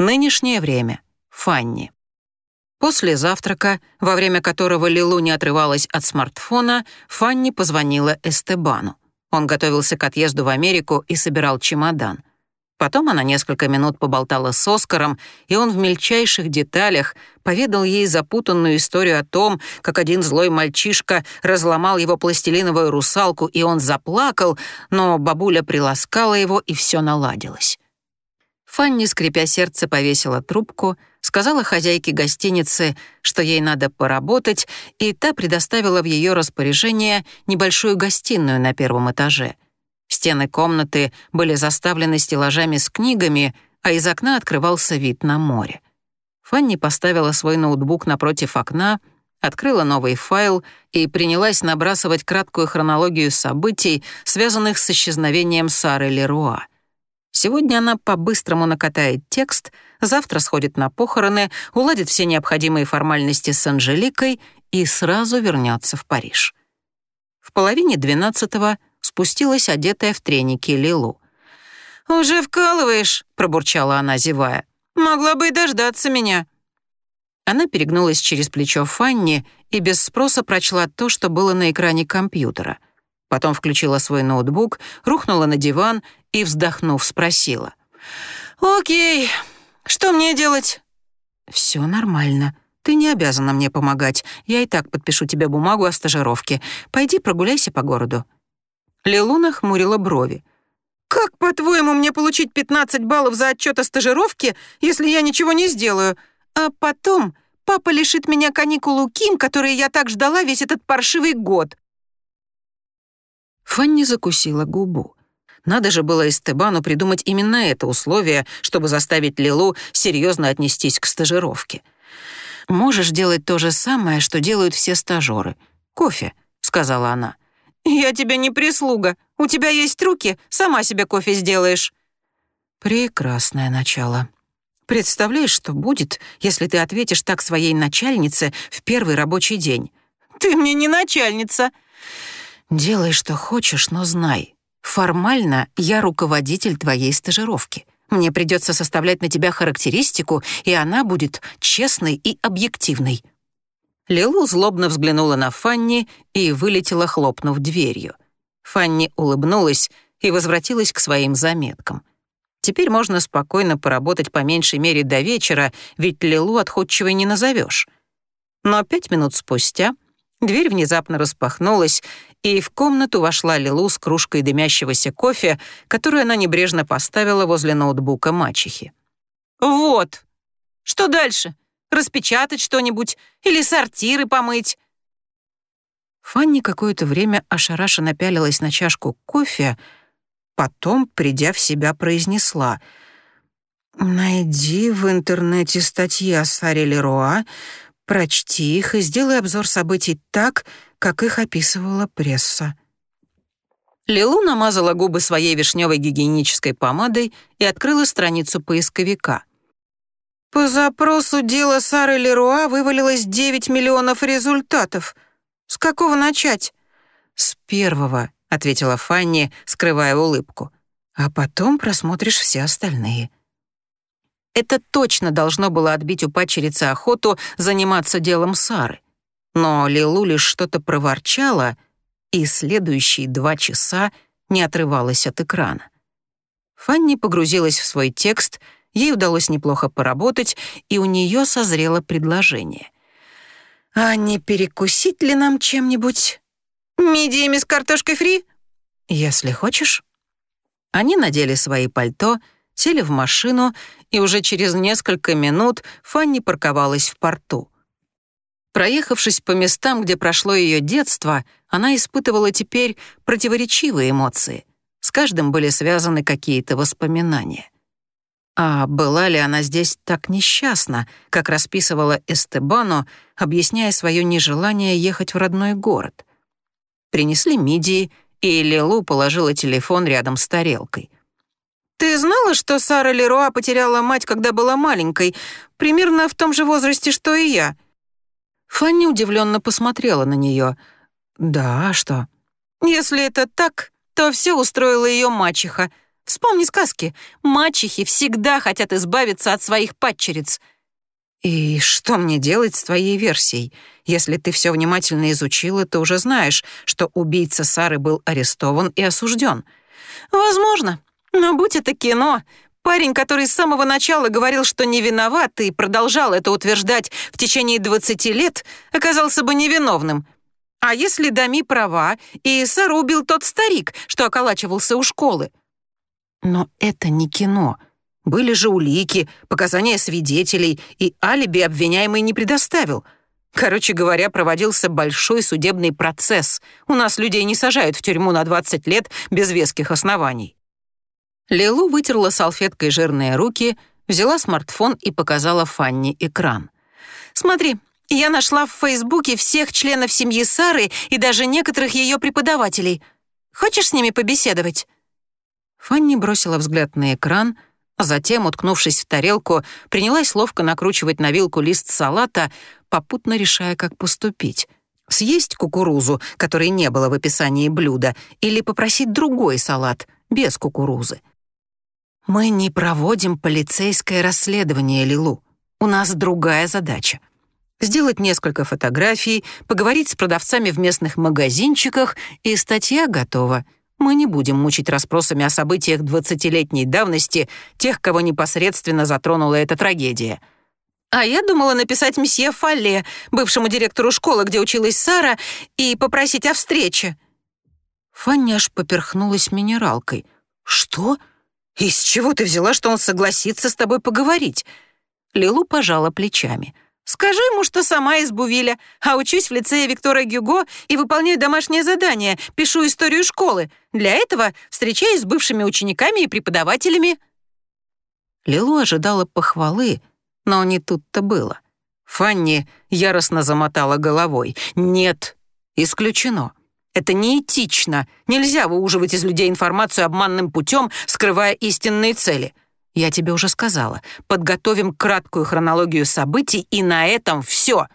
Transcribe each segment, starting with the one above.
Нынешнее время. Фанни. После завтрака, во время которого Лилу не отрывалась от смартфона, Фанни позвонила Эстебану. Он готовился к отъезду в Америку и собирал чемодан. Потом она несколько минут поболтала с Оскаром, и он в мельчайших деталях поведал ей запутанную историю о том, как один злой мальчишка разломал его пластилиновую русалку, и он заплакал, но бабуля приласкала его, и все наладилось. Фанни, скрипя сердце, повесила трубку, сказала хозяйке гостиницы, что ей надо поработать, и та предоставила в ее распоряжение небольшую гостиную на первом этаже. Стены комнаты были заставлены стеллажами с книгами, а из окна открывался вид на море. Фанни поставила свой ноутбук напротив окна, открыла новый файл и принялась набрасывать краткую хронологию событий, связанных с исчезновением Сары Леруа. Сегодня она по-быстрому накатает текст, завтра сходит на похороны, уладит все необходимые формальности с Анжеликой и сразу вернется в Париж. В половине двенадцатого спустилась одетая в треники Лилу. «Уже вкалываешь», — пробурчала она, зевая. «Могла бы и дождаться меня». Она перегнулась через плечо Фанни и без спроса прочла то, что было на экране компьютера — Потом включила свой ноутбук, рухнула на диван и, вздохнув, спросила. «Окей, что мне делать?» «Все нормально. Ты не обязана мне помогать. Я и так подпишу тебе бумагу о стажировке. Пойди прогуляйся по городу». Лилуна хмурила брови. «Как, по-твоему, мне получить 15 баллов за отчет о стажировке, если я ничего не сделаю? А потом папа лишит меня каникул у Ким, которые я так ждала весь этот паршивый год. Фанни закусила губу. Надо же было Эстебану придумать именно это условие, чтобы заставить Лилу серьезно отнестись к стажировке. «Можешь делать то же самое, что делают все стажеры. Кофе», — сказала она. «Я тебе не прислуга. У тебя есть руки, сама себе кофе сделаешь». Прекрасное начало. Представляешь, что будет, если ты ответишь так своей начальнице в первый рабочий день? «Ты мне не начальница!» «Делай, что хочешь, но знай, формально я руководитель твоей стажировки. Мне придется составлять на тебя характеристику, и она будет честной и объективной». Лилу злобно взглянула на Фанни и вылетела, хлопнув дверью. Фанни улыбнулась и возвратилась к своим заметкам. Теперь можно спокойно поработать по меньшей мере до вечера, ведь Лилу отходчивой не назовешь. Но пять минут спустя дверь внезапно распахнулась, и в комнату вошла Лилу с кружкой дымящегося кофе, которую она небрежно поставила возле ноутбука мачехи. «Вот! Что дальше? Распечатать что-нибудь? Или сортиры помыть?» Фанни какое-то время ошарашенно пялилась на чашку кофе, потом, придя в себя, произнесла «Найди в интернете статьи о Саре Леруа, прочти их и сделай обзор событий так, как их описывала пресса. Лилу намазала губы своей вишневой гигиенической помадой и открыла страницу поисковика. По запросу дела Сары Леруа вывалилось 9 миллионов результатов. С какого начать? С первого, ответила Фанни, скрывая улыбку. А потом просмотришь все остальные. Это точно должно было отбить у падчерицы охоту заниматься делом Сары. Но Лилу лишь что-то проворчала и следующие два часа не отрывалась от экрана. Фанни погрузилась в свой текст, ей удалось неплохо поработать, и у нее созрело предложение. «А не перекусить ли нам чем-нибудь?» «Мидиями с картошкой фри?» «Если хочешь». Они надели свои пальто, сели в машину, и уже через несколько минут Фанни парковалась в порту. Проехавшись по местам, где прошло ее детство, она испытывала теперь противоречивые эмоции. С каждым были связаны какие-то воспоминания. А была ли она здесь так несчастна, как расписывала Эстебану, объясняя свое нежелание ехать в родной город? Принесли мидии, и Лилу положила телефон рядом с тарелкой. «Ты знала, что Сара Леруа потеряла мать, когда была маленькой, примерно в том же возрасте, что и я?» Фанни удивленно посмотрела на нее. «Да, а что?» «Если это так, то все устроила ее мачеха. Вспомни сказки. Мачехи всегда хотят избавиться от своих падчериц. И что мне делать с твоей версией? Если ты все внимательно изучила, то уже знаешь, что убийца Сары был арестован и осужден. Возможно. Но будь это кино, парень, который с самого начала говорил, что не виноват, и продолжал это утверждать в течение 20 лет, оказался бы невиновным. А если Дами права, и Сару убил тот старик, что околачивался у школы? Но это не кино. Были же улики, показания свидетелей, и алиби обвиняемый не предоставил. Короче говоря, проводился большой судебный процесс. У нас людей не сажают в тюрьму на 20 лет без веских оснований. Лилу вытерла салфеткой жирные руки, взяла смартфон и показала Фанни экран. «Смотри, я нашла в Фейсбуке всех членов семьи Сары и даже некоторых ее преподавателей. Хочешь с ними побеседовать?» Фанни бросила взгляд на экран, а затем, уткнувшись в тарелку, принялась ловко накручивать на вилку лист салата, попутно решая, как поступить. Съесть кукурузу, которой не было в описании блюда, или попросить другой салат, без кукурузы. «Мы не проводим полицейское расследование, Лилу. У нас другая задача. Сделать несколько фотографий, поговорить с продавцами в местных магазинчиках, и статья готова — мы не будем мучить расспросами о событиях двадцатилетней давности тех, кого непосредственно затронула эта трагедия. А я думала написать месье Фалле, бывшему директору школы, где училась Сара, и попросить о встрече. Фанни аж поперхнулась минералкой. «Что? Из чего ты взяла, что он согласится с тобой поговорить?» Лилу пожала плечами — Скажи ему, что сама из Бувиля, а учусь в лицее Виктора Гюго и выполняю домашнее задание, пишу историю школы. Для этого встречаюсь с бывшими учениками и преподавателями». Лилу ожидала похвалы, но не тут-то было. Фанни яростно замотала головой. «Нет, исключено. Это неэтично. Нельзя выуживать из людей информацию обманным путем, скрывая истинные цели. Я тебе уже сказала. Подготовим краткую хронологию событий, и на этом все.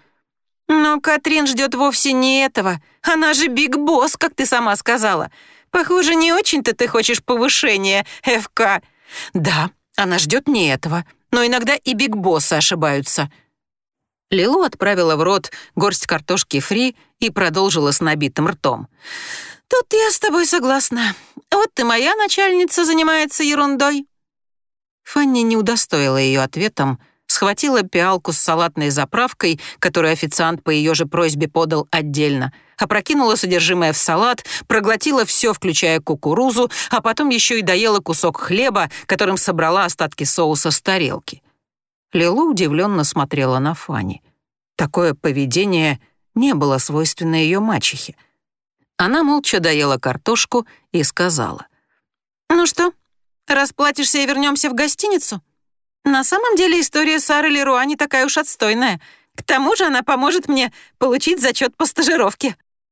Но Катрин ждет вовсе не этого. Она же Биг Босс, как ты сама сказала. Похоже, не очень-то ты хочешь повышения, ФК. Да, она ждет не этого. Но иногда и Биг Боссы ошибаются. Лилу отправила в рот горсть картошки фри и продолжила с набитым ртом. «Тут я с тобой согласна. Вот ты моя начальница занимается ерундой. Фанни не удостоила ее ответом, схватила пиалку с салатной заправкой, которую официант по ее же просьбе подал отдельно, опрокинула содержимое в салат, проглотила все, включая кукурузу, а потом еще и доела кусок хлеба, которым собрала остатки соуса с тарелки. Лилу удивленно смотрела на Фанни. Такое поведение не было свойственно ее мачехе. Она молча доела картошку и сказала. «Ну что, Расплатишься и вернемся в гостиницу? На самом деле история Сары Леруа не такая уж отстойная. К тому же она поможет мне получить зачет по стажировке».